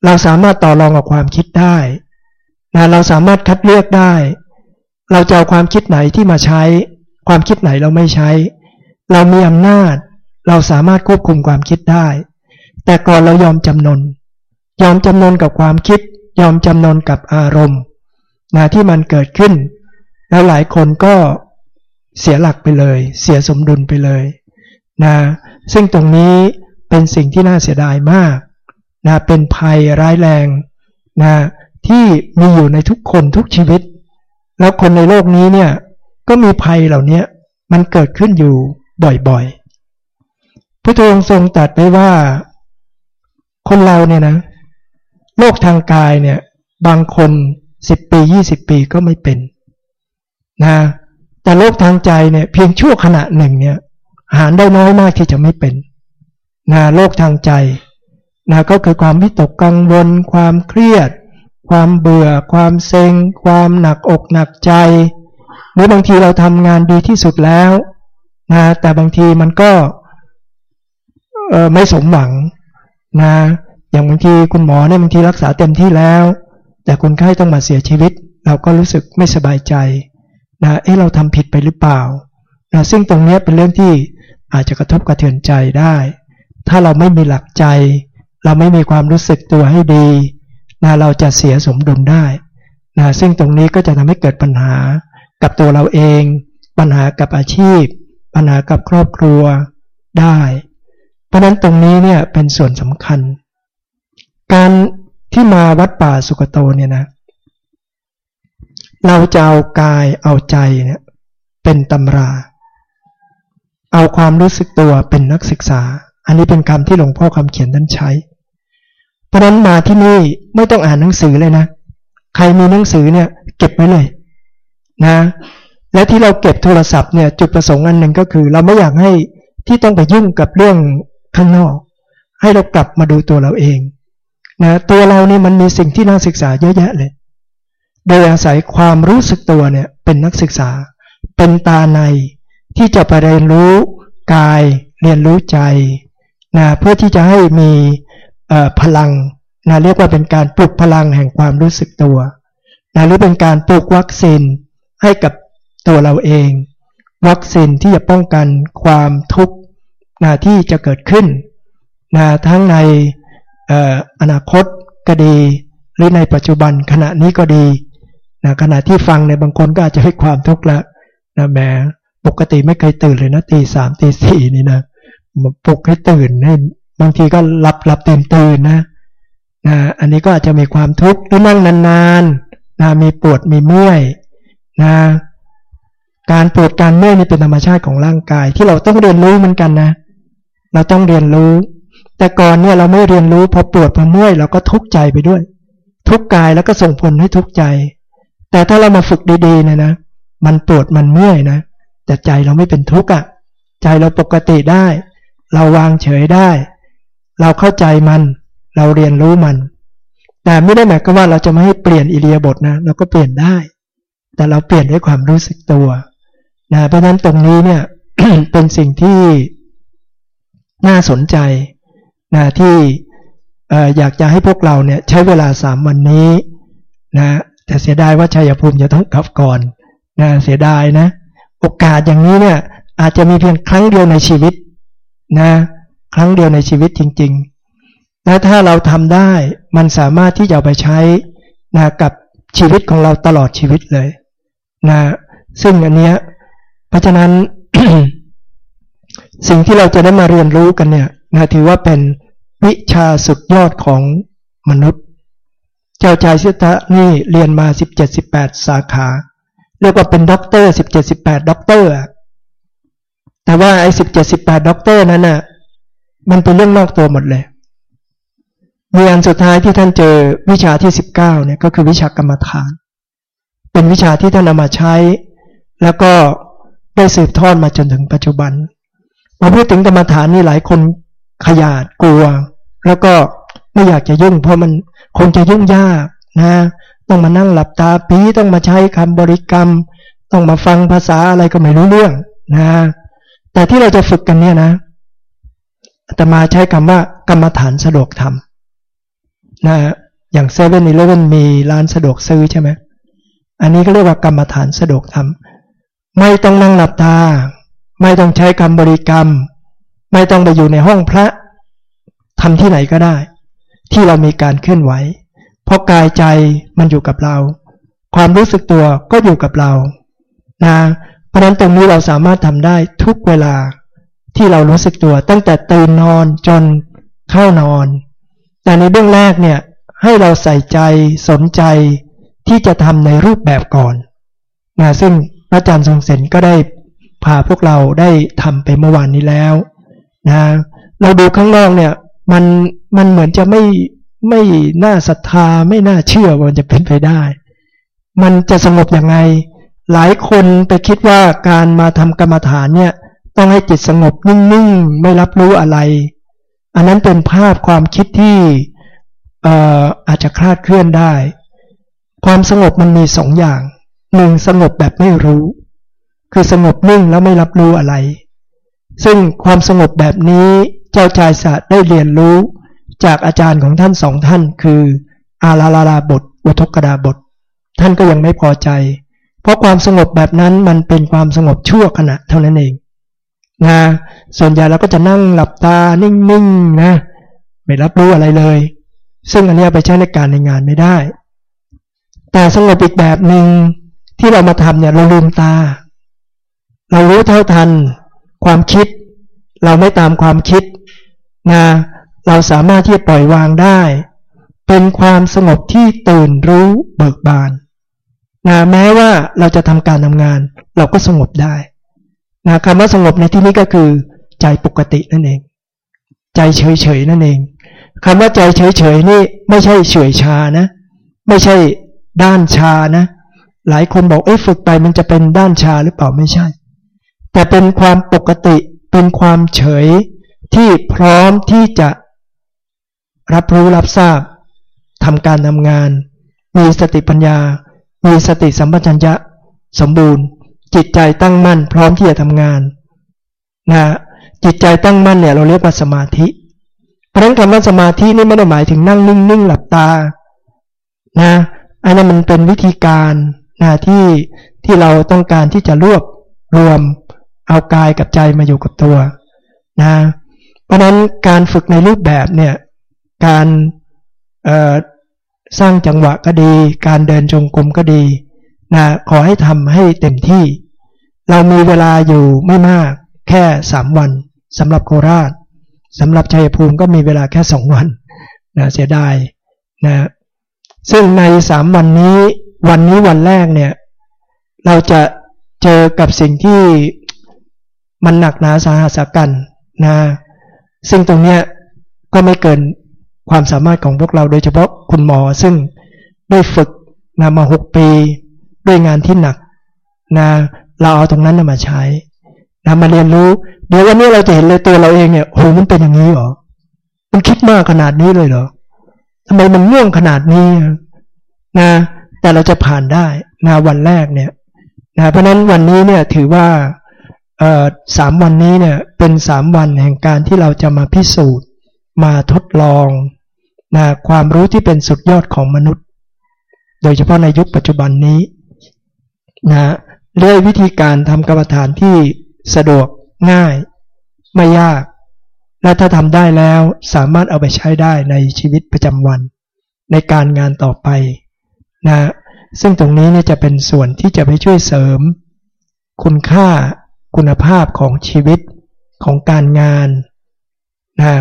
Speaker 2: เราสามารถต่อรองกับความคิดได้นะเราสามารถคัดเลือกได้ เราจะเอาความคิดไหนที่มาใช้ ความคิดไหนเราไม่ใช้ เรามีอำนาจ เราสามารถควบคุมความคิดได้ แต่ก่อนเรายอมจำนน ยอมจำนนกับความคิด ยอมจำนนกับอารมณ์นะที่มันเกิดขึ้น แล้วหลายคนก็เสียหลักไปเลย เสียสมดุลไปเลยนะซึ่งตรงนี้ เป็นสิ่งที่น่าเสียดายมากนะเป็นภัยร้ายแรงนะที่มีอยู่ในทุกคนทุกชีวิต แล้วคนในโลกนี้เนี่ยก็มีภัยเหล่านี้มันเกิดขึ้นอยู่บ่อยๆพระองค์ทรงตรัสไว้ว่า คนเราเนี่ยนะโรคทางกายเนี่ยบางคนสิบปียี่สิบปีก็ไม่เป็นนะแต่โรคทางใจเนี่ยเพียงชั่วขณะหนึ่งเนี่ยหารได้น้อยมากที่จะไม่เป็น นะโรคทางใจนะก็คือความวิตกกังวล ความเครียด ความเบื่อ ความเซ็ง ความหนักอกหนักใจ หรือบางทีเราทำงานดีที่สุดแล้วนะแต่บางทีมันก็ไม่สมหวังนะอย่างบางทีคุณหมอเนี่ยบางทีรักษาเต็มที่แล้ว แต่คนไข้ต้องมาเสียชีวิต เราก็รู้สึกไม่สบายใจนะเอ๊ะเราทำผิดไปหรือเปล่านะซึ่งตรงนี้เป็นเรื่องที่อาจจะกระทบกระเทือนใจได้ ถ้าเราไม่มีหลักใจ เราไม่มีความรู้สึกตัวให้ดีนะเราจะเสียสมดุลได้นะซึ่งตรงนี้ก็จะทำให้เกิดปัญหากับตัวเราเอง ปัญหากับอาชีพ ปัญหากับครอบครัวได้ เพราะนั้นตรงนี้เนี่ยเป็นส่วนสำคัญ การที่มาวัดป่าสุกโตเนี่ยนะ เราจะเอากายเอาใจเนี่ยเป็นตำรา เอาความรู้สึกตัวเป็นนักศึกษา อันนี้เป็นคำที่หลวงพ่อคำเขียนท่านใช้ เพราะนั้นมาที่นี่ไม่ต้องอ่านหนังสือเลยนะ ใครมีหนังสือเนี่ยเก็บไว้เลยนะ และที่เราเก็บโทรศัพท์เนี่ยจุดประสงค์อันหนึ่งก็คือ เราไม่อยากให้ที่ต้องไปยุ่งกับเรื่องข้างนอก ให้เรากลับมาดูตัวเราเองนะตัวเราเนี่ยมันมีสิ่งที่น่าศึกษาเยอะแยะเลย โดยอาศัยความรู้สึกตัวเนี่ยเป็นนักศึกษา เป็นตาในที่จะไปเรียนรู้กาย เรียนรู้ใจ นะเพื่อที่จะให้มีพลังนะเรียกว่าเป็นการปลุกพลังแห่งความรู้สึกตัวนะหรือเป็นการปลูกวัคซีนให้กับตัวเราเอง วัคซีนที่จะป้องกันความทุกข์นะที่จะเกิดขึ้นนะทั้งในอนาคตก็ดี หรือในปัจจุบันขณะนี้ก็ดีนะขณะที่ฟังในบางคนก็อาจจะให้ความทุกข์ล้วนะแหมปกติไม่เคยตื่นเลยนะตีสามตีสี่นี่นะ ปลุกให้ตื่นให้บางทีก็หลับหลับตื่นตื่นนะนะอันนี้ก็อาจจะมีความทุกข์หรือนั่งนานๆนะมีปวดมีเมื่อยนะการปวดการเมื่อยนี่เป็นธรรมชาติของร่างกาย ที่เราต้องเรียนรู้เหมือนกันนะ เราต้องเรียนรู้ แต่ก่อนเนี่ยเราไม่เรียนรู้พอปวดพอเมื่อยเราก็ทุกข์ใจไปด้วย ทุกข์กายแล้วก็ส่งผลให้ทุกข์ใจ แต่ถ้าเรามาฝึกดีๆเนี่ยนะ มันปวดมันเมื่อยนะแต่ใจเราไม่เป็นทุกข์อะ ใจเราปกติได้ เราวางเฉยได้ เราเข้าใจมัน เราเรียนรู้มัน แต่ไม่ได้หมายความว่าเราจะไม่ให้เปลี่ยนอิเลียบทนะ เราก็เปลี่ยนได้ แต่เราเปลี่ยนด้วยความรู้สึกตัวนะเพราะนั้นตรงนี้เนี่ยเป็นสิ่งที่น่าสนใจนะที่อยากจะให้พวกเราเนี่ยใช้เวลาสามวันนี้นะแต่เสียดายว่าชัยภูมิจะต้องกลับก่อนนะเสียดายนะ โอกาสอย่างนี้เนี่ยอาจจะมีเพียงครั้งเดียวในชีวิต นะครั้งเดียวในชีวิตจริงๆและถ้าเราทำได้มันสามารถที่จะไปใช้นะกับชีวิตของเราตลอดชีวิตเลยนะซึ่งอันเนี้ยเพราะฉะนั้น สิ่งที่เราจะได้มาเรียนรู้กันเนี่ยนะถือว่าเป็นวิชาสุดยอดของมนุษย์ เจ้าชายสิทธัตถะนี่เรียนมาสิบเจ็ดสิบแปดสาขา เรียกว่าเป็นด็อกเตอร์สิบเจ็ดสิบแปดด็อกเตอร์ แต่ว่าไอ้สิบเจ็ดสิบแปดด็อกเตอร์นั้นน่ะ มันเป็นเรื่องนอกตัวหมดเลยมีอันสุดท้ายที่ท่านเจอวิชาที่สิบเก้าเนี่ยก็คือวิชากรรมฐาน เป็นวิชาที่ท่านเอามาใช้ แล้วก็ได้สืบทอดมาจนถึงปัจจุบันมาพูดถึงกรรมฐานนี่หลายคนขยาดกลัว แล้วก็ไม่อยากจะยุ่ง เพราะมันคงจะยุ่งยากนะต้องมานั่งหลับตาปีต้องมาใช้คำบริกรรม ต้องมาฟังภาษาอะไรก็ไม่รู้เรื่องนะ แต่ที่เราจะฝึกกันเนี่ยนะแต่มาใช้คำว่ากรรมฐานสะดวกทำนะอย่างเซเว่นอีเลฟเว่นมีร้านสะดวกซื้อใช่ไหมอันนี้ก็เรียกว่ากรรมฐานสะดวกทำไม่ต้องนั่งหลับตา ไม่ต้องใช้คำบริกรรม ไม่ต้องไปอยู่ในห้องพระทำที่ไหนก็ได้ ที่เรามีการเคลื่อนไหว เพราะกายใจมันอยู่กับเรา ความรู้สึกตัวก็อยู่กับเรานะ ราะนั้นตรงนี้เราสามารถทำได้ทุกเวลาที่เรารู้สึกตัว ตั้งแต่ตื่นนอนจนเข้านอน แต่ในเบื้องแรกเนี่ยให้เราใส่ใจสนใจที่จะทำในรูปแบบก่อนนะซึ่งพระอาจารย์ทรงเสนก็ได้พาพวกเราได้ทำไปเมื่อวานนี้แล้วนะเราดูข้างนอกเนี่ยมันมันเหมือนจะไม่ไม่น่าศรัทธาไม่น่าเชื่อว่ามันจะเป็นไปได้ มันจะสงบยังไง หลายคนไปคิดว่าการมาทำกรรมฐานเนี่ยต้องให้จิตสงบนิ่งๆ ไม่รับรู้อะไร อันนั้นเป็นภาพความคิดที่อาจจะคลาดเคลื่อนได้ ความสงบมันมีสองอย่างหนึ่งสงบแบบไม่รู้ คือสงบนิ่งแล้วไม่รับรู้อะไร ซึ่งความสงบแบบนี้เจ้าชายศาสตร์ได้เรียนรู้จากอาจารย์ของท่านสองท่านคืออาลาลาลาบทอุทกดาบท ท่านก็ยังไม่พอใจ เพราะความสงบแบบนั้นมันเป็นความสงบชั่วขณะเท่านั้นเองนะส่วนใหญ่เราก็จะนั่งหลับตานิ่งๆนะไม่รับรู้อะไรเลย ซึ่งอันนี้ไปใช้ในการในงานไม่ได้ แต่สงบอีกแบบหนึ่งที่เรามาทำเนี่ยเราลืมตา เรารู้เท่าทัน ความคิด เราไม่ตามความคิดนะเราสามารถที่จะปล่อยวางได้ เป็นความสงบที่ตื่นรู้เบิกบาน นะแม้ว่าเราจะทำการทำงาน เราก็สงบได้นะคำว่าสงบในที่นี้ก็คือ ใจปกตินั่นเอง ใจเฉยๆนั่นเองคำว่าใจเฉยๆนี่ไม่ใช่เฉยชานะ ไม่ใช่ด้านชานะ หลายคนบอกเอ้ฝึกไปมันจะเป็นด้านชาหรือเปล่าไม่ใช่ แต่เป็นความปกติเป็นความเฉยที่พร้อมที่จะรับรู้รับทราบทำการทำงาน มีสติปัญญา มีสติสัมปชัญญะสมบูรณ์ จิตใจตั้งมั่น พร้อมที่จะทำงานนะจิตใจตั้งมั่นเนี่ยเราเรียกว่าสมาธิ เพราะฉะนั้นคำว่าสมาธินี่ไม่ได้หมายถึงนั่งนิ่งๆหลับตานะอันนั้นมันเป็นวิธีการนะที่ที่เราต้องการที่จะรวบรวมเอากายกับใจมาอยู่กับตัวนะเพราะนั้นการฝึกในรูปแบบเนี่ยการ สร้างจังหวะก็ดี การเดินจงกรมก็ดีนะขอให้ทำให้เต็มที่ เรามีเวลาอยู่ไม่มากแค่สามวันสำหรับโคราชสำหรับชัยภูมิก็มีเวลาแค่สองวันนะเสียดายนะซึ่งในสามวันนี้วันนี้วันแรกเนี่ย เราจะเจอกับสิ่งที่มันหนักหนาสาหัสกันนะซึ่งตรงเนี้ยก็ไม่เกิน ความสามารถของพวกเราโดยเฉพาะคุณหมอซึ่งได้ฝึกนะมาหกปี ด้วยงานที่หนักนะเราเอาตรงนั้นมาใช้นะมาเรียนรู้ เดี๋ยววันนี้เราจะเห็นเลยตัวเราเองเนี่ยโหมันเป็นอย่างนี้เหรอมันคิดมากขนาดนี้เลยเหรอทำไมมันง่วงขนาดนี้นะแต่เราจะผ่านได้นะวันแรกเนี่ยนะเพราะนั้นวันนี้เนี่ยถือว่าเออสามวันนี้เนี่ยเป็นสามวันแห่งการที่เราจะมาพิสูจน์มาทดลอง นะความรู้ที่เป็นสุดยอดของมนุษย์ โดยเฉพาะในยุคปัจจุบันนี้นะด้วยวิธีการทำกรรมฐานที่สะดวกง่าย ไม่ยาก และถ้าทำได้แล้วสามารถเอาไปใช้ได้ในชีวิตประจำวัน ในการงานต่อไปนะซึ่งตรงนี้เนี่ยจะเป็นส่วนที่จะไปช่วยเสริม คุณค่าคุณภาพของชีวิตของการงานนะ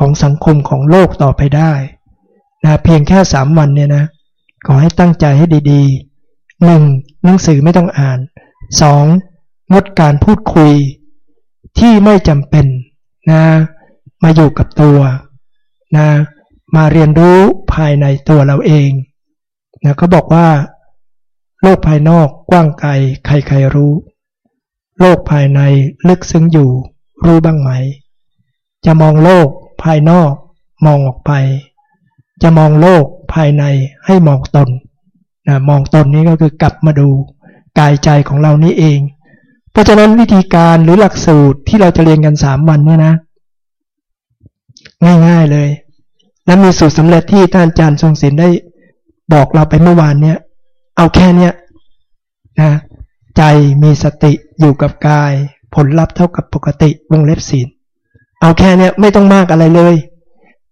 Speaker 2: ของสังคมของโลกต่อไปได้นะเพียงแค่สามวันเนี่ยนะขอให้ตั้งใจให้ดีๆหนึ่งหนังสือไม่ต้องอ่านสองงดการพูดคุยที่ไม่จำเป็นนะมาอยู่กับตัวนะมาเรียนรู้ภายในตัวเราเองนะเขาบอกว่า โลกภายนอกกว้างไกลใครๆรู้ โลกภายในลึกซึ้งอยู่รู้บ้างไหม จะมองโลก ภายนอกมองออกไป จะมองโลกภายในให้มองตนนะมองตนนี้ก็คือกลับมาดูกายใจของเรานี่เอง เพราะฉะนั้นวิธีการหรือหลักสูตรที่เราจะเรียนกันสามวันเนี่ยนะ ง่ายๆเลย และมีสูตรสำเร็จที่ท่านอาจารย์ทรงศิลป์ได้บอกเราไปเมื่อวานเนี่ย เอาแค่เนี้ยนะใจมีสติอยู่กับกาย ผลลัพธ์เท่ากับปกติวงเล็บศีล เอาแค่เนี้ยไม่ต้องมากอะไรเลย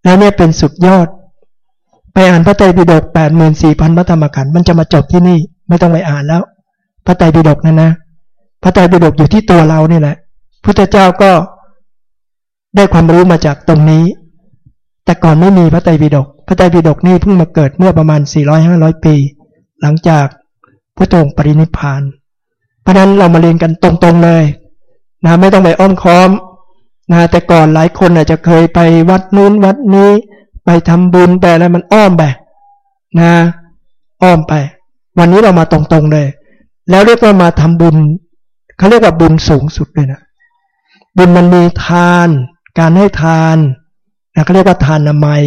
Speaker 2: แล้วเนี่ยเป็นสุดยอด ไปอ่านพระไตรปิฎกแปดหมื่นสี่พันพระธรรมขันธ์มันจะมาจบที่นี่ ไม่ต้องไปอ่านแล้ว พระไตรปิฎกนั่นนะพระไตรปิฎกอยู่ที่ตัวเรานี่แหละพุทธเจ้าก็ได้ความรู้มาจากตรงนี้ แต่ก่อนไม่มีพระไตรปิฎกพระไตรปิฎกนี่เพิ่งมาเกิดเมื่อประมาณ 400-500 ปี หลังจากพระองค์ปรินิพพาน เพราะนั้นเรามาเรียนกันตรงๆเลยนะไม่ต้องไปอ้อมค้อม นะแต่ก่อนหลายคนอาจจะเคยไปวัดนู้นวัดนี้ ไปทำบุญแต่อะไรมันอ้อมไปนะ อ้อมไป วันนี้เรามาตรงๆเลย แล้วเรียกว่ามาทำบุญเขาเรียกว่าบุญสูงสุดเลยนะบุญมันมีทาน การให้ทานนะเขาเรียกว่าทานนามัย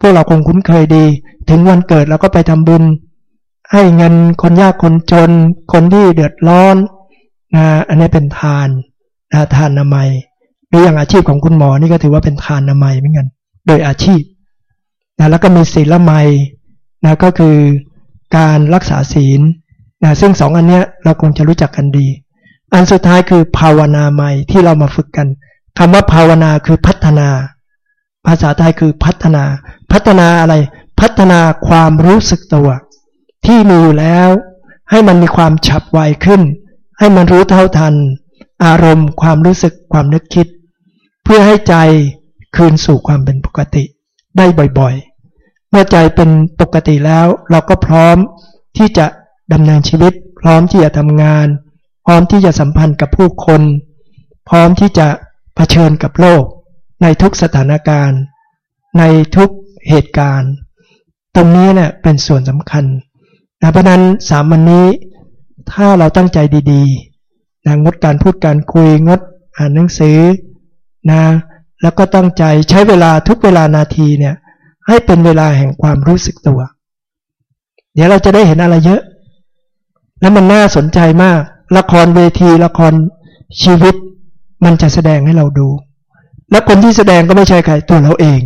Speaker 2: พวกเราคงคุ้นเคยดี ถึงวันเกิดเราก็ไปทำบุญ ให้เงินคนยากคนจน คนที่เดือดร้อนนะอันนี้เป็นทานนะทานนามัย หรืออย่างอาชีพของคุณหมอนี่ก็ถือว่าเป็นทานนามัยเหมือนกัน โดยอาชีพนะแล้วก็มีศีลไมนะก็คือการรักษาศีลนะซึ่งสองอันเนี้ยเราคงจะรู้จักกันดี อันสุดท้ายคือภาวนาใหม่ที่เรามาฝึกกันคำว่าภาวนาคือพัฒนา ภาษาไทยคือพัฒนา พัฒนาอะไร พัฒนาความรู้สึกตัว ที่มีอยู่แล้ว ให้มันมีความฉับไวขึ้น ให้มันรู้เท่าทัน อารมณ์ ความรู้สึกความนึกคิด เพื่อให้ใจคืนสู่ความเป็นปกติได้บ่อยๆ เมื่อใจเป็นปกติแล้ว เราก็พร้อมที่จะดำเนินชีวิต พร้อมที่จะทำงาน พร้อมที่จะสัมพันธ์กับผู้คน พร้อมที่จะะเผชิญกับโลก ในทุกสถานการณ์ ในทุกเหตุการณ์ ตรงนี้เนี่ยเป็นส่วนสำคัญนะเพราะนั้นสามวันนี้ ถ้าเราตั้งใจดีๆนะงดการพูดการคุยงดอ่านหนังสือ นะแล้วก็ตั้งใจใช้เวลาทุกเวลานาทีเนี่ยให้เป็นเวลาแห่งความรู้สึกตัว เดี๋ยวเราจะได้เห็นอะไรเยอะ แล้วมันน่าสนใจมาก ละครเวทีละครชีวิต มันจะแสดงให้เราดู และคนที่แสดงก็ไม่ใช่ใครตัวเราเอง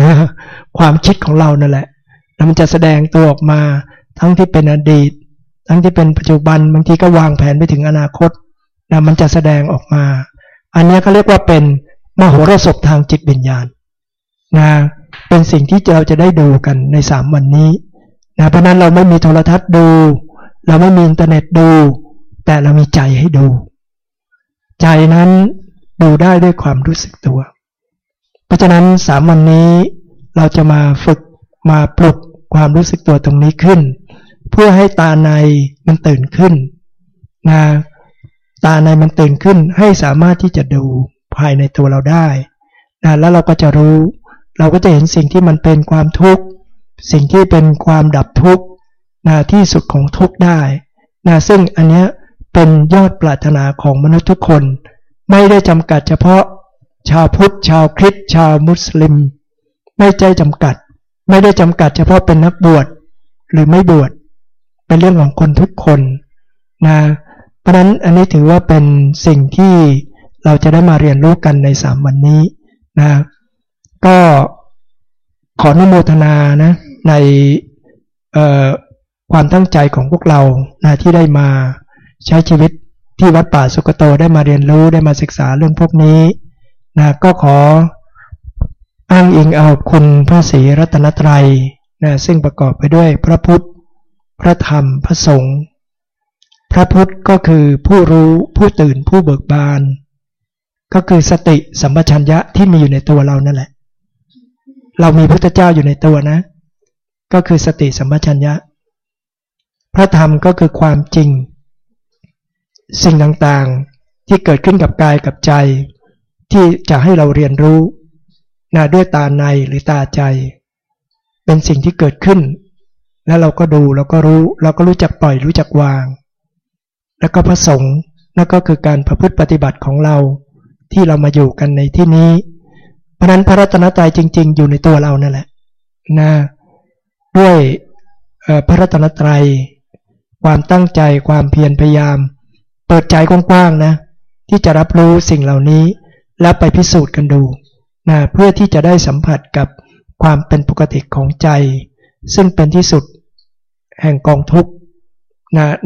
Speaker 2: นะความคิดของเรานั่นแหละ แล้วมันจะแสดงตัวออกมา ทั้งที่เป็นอดีต ทั้งที่เป็นปัจจุบันบางทีก็วางแผนไปถึงอนาคตนะมันจะแสดงออกมา อันนี้ก็เรียกว่าเป็น มโหรสพทางจิตวิญญาณนะเป็นสิ่งที่เราจะได้ดูกันในสามวันนี้นะเพราะนั้นเราไม่มีโทรทัศน์ดู เราไม่มีอินเทอร์เน็ตดู แต่เรามีใจให้ดู ใจนั้นดูได้ด้วยความรู้สึกตัว เพราะฉะนั้นสามวันนี้เราจะมาฝึกมาปลุกความรู้สึกตัวตรงนี้ขึ้น เพื่อให้ตาในมันตื่นขึ้นนะตาในมันตื่นขึ้นให้สามารถที่จะดู ภายในตัวเราได้นะแล้วเราก็จะรู้ เราก็จะเห็นสิ่งที่มันเป็นความทุกข์ สิ่งที่เป็นความดับทุกข์นะที่สุดของทุกข์ได้นะซึ่งอันนี้เป็นยอดปรารถนาของมนุษย์ทุกคน ไม่ได้จำกัดเฉพาะชาวพุทธ ชาวคริสต์ชาวมุสลิม ไม่ใจจำกัด ไม่ได้จำกัดเฉพาะเป็นนักบวชหรือไม่บวชเป็นเรื่องของคนทุกคนนะเพราะนั้นอันนี้ถือว่าเป็นสิ่งที่ เราจะได้มาเรียนรู้กันในสามวันนี้นะก็ขออนุโมทนานะในความตั้งใจของพวกเรานะที่ได้มาใช้ชีวิตที่วัดป่าสุกโตได้มาเรียนรู้ได้มาศึกษาเรื่องพวกนี้นะก็ขออ้างอิงเอาคุณพระศรีรัตนตรัยนะซึ่งประกอบไปด้วยพระพุทธ พระธรรมพระสงฆ์พระพุทธก็คือผู้รู้ผู้ตื่นผู้เบิกบาน ก็คือสติสัมปชัญญะที่มีอยู่ในตัวเรานั่นแหละ เรามีพุทธเจ้าอยู่ในตัวนะ ก็คือสติสัมปชัญญะ พระธรรมก็คือความจริง สิ่งต่างๆที่เกิดขึ้นกับกายกับใจ ที่จะให้เราเรียนรู้นะด้วยตาในหรือตาใจ เป็นสิ่งที่เกิดขึ้น แล้วเราก็ดูเราก็รู้ เราก็รู้จักปล่อยรู้จักวาง แล้วก็พระสงฆ์นั่นก็คือการประพฤติปฏิบัติของเรา ที่เรามาอยู่กันในที่นี้ เพราะนั้นพระรัตนตรัยจริง ๆ อยู่ในตัวเรานั่นแหละนะด้วยพระรัตนตรัย ความตั้งใจความเพียรพยายาม เปิดใจกว้างๆนะ ที่จะรับรู้สิ่งเหล่านี้ แล้วไปพิสูจน์กันดูนะเพื่อที่จะได้สัมผัสกับความเป็นปกติของใจ ซึ่งเป็นที่สุดแห่งกองทุกข์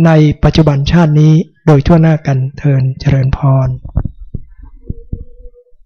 Speaker 2: ในปัจจุบันชาตินี้โดยทั่วหน้ากันเทินเจริญพร